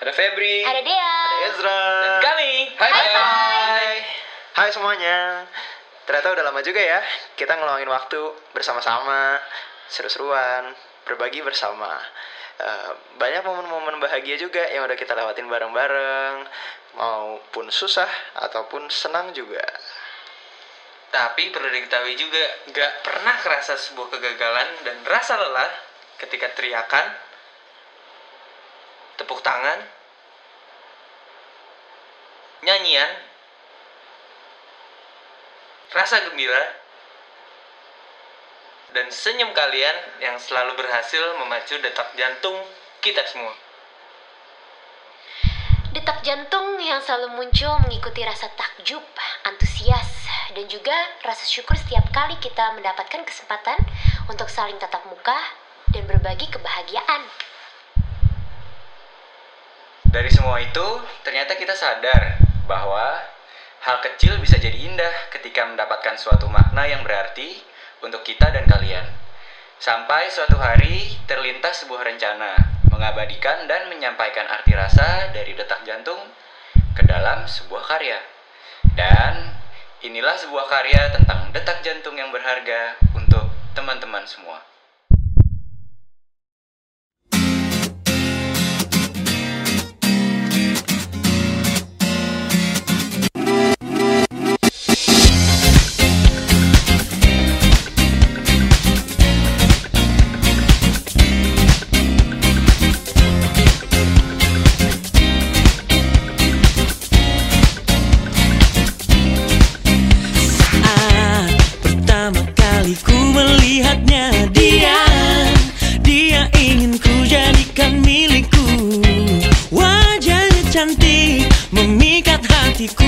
Ada Febri. Ada Dea. Ada Ezra. Dan kami. Hai, Hai, hai. hai. Semuanya. Ternyata udah lama juga ya kita ngeluangin waktu bersama-sama, seru-seruan, berbagi bersama. Eh, banyak momen-momen bahagia juga yang udah kita lewatin bareng-bareng, maupun susah ataupun senang juga. Tapi perlu diketahui juga, gak pernah kerasa sebuah kegagalan dan rasa lelah ketika teriakan, tepuk tangan, nyanyian, rasa gembira, dan senyum kalian yang selalu berhasil memacu detak jantung kita semua. Detak jantung yang selalu muncul mengikuti rasa takjub, antusias, dan juga rasa syukur setiap kali kita mendapatkan kesempatan untuk saling tatap muka dan berbagi kebahagiaan. Dari semua itu, ternyata kita sadar bahwa hal kecil bisa jadi indah ketika mendapatkan suatu makna yang berarti untuk kita dan kalian. Sampai suatu hari terlintas sebuah rencana mengabadikan dan menyampaikan arti rasa dari detak jantung ke dalam sebuah karya. Dan inilah sebuah karya tentang detak jantung yang berharga untuk teman-teman semua. Cantik memikat hatiku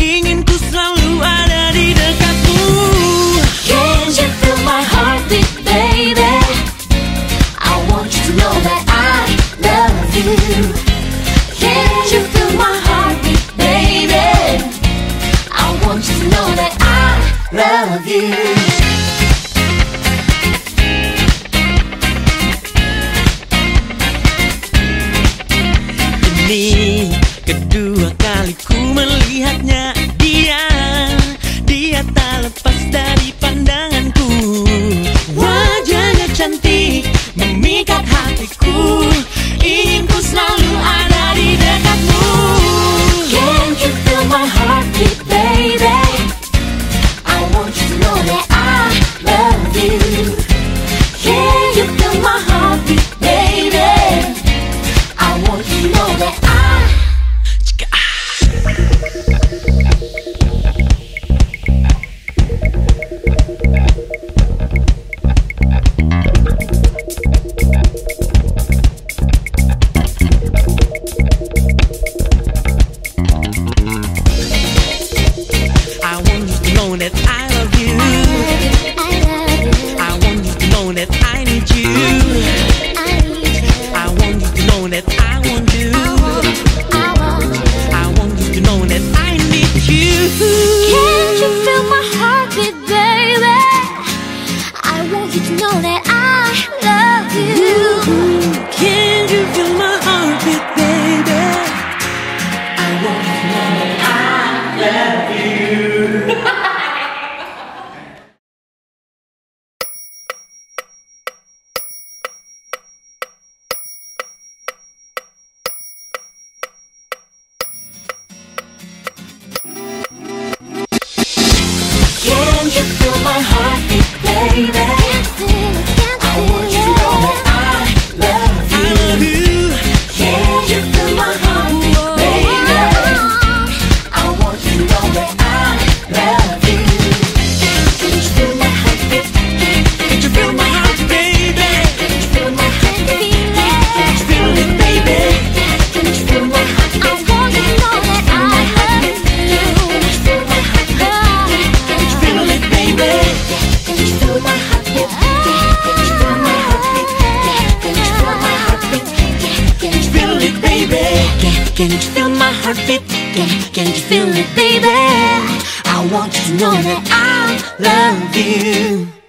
Ingin ku selalu ada di dekatmu Can't you feel my heartbeat, baby? I want you to know that I love you. Can't you feel my heartbeat, baby? I want you to know that I love you. Ini want you to know that I want you I want you to know that I need you Can't you feel my heartbeat, baby? I want you to know that I love you. Can you feel my heartbeat, baby? I want you to know that I love you. Can you feel my heartbeat, baby? Can you feel my heartbeat? Can, can you feel it, baby? I want you to know that I love you.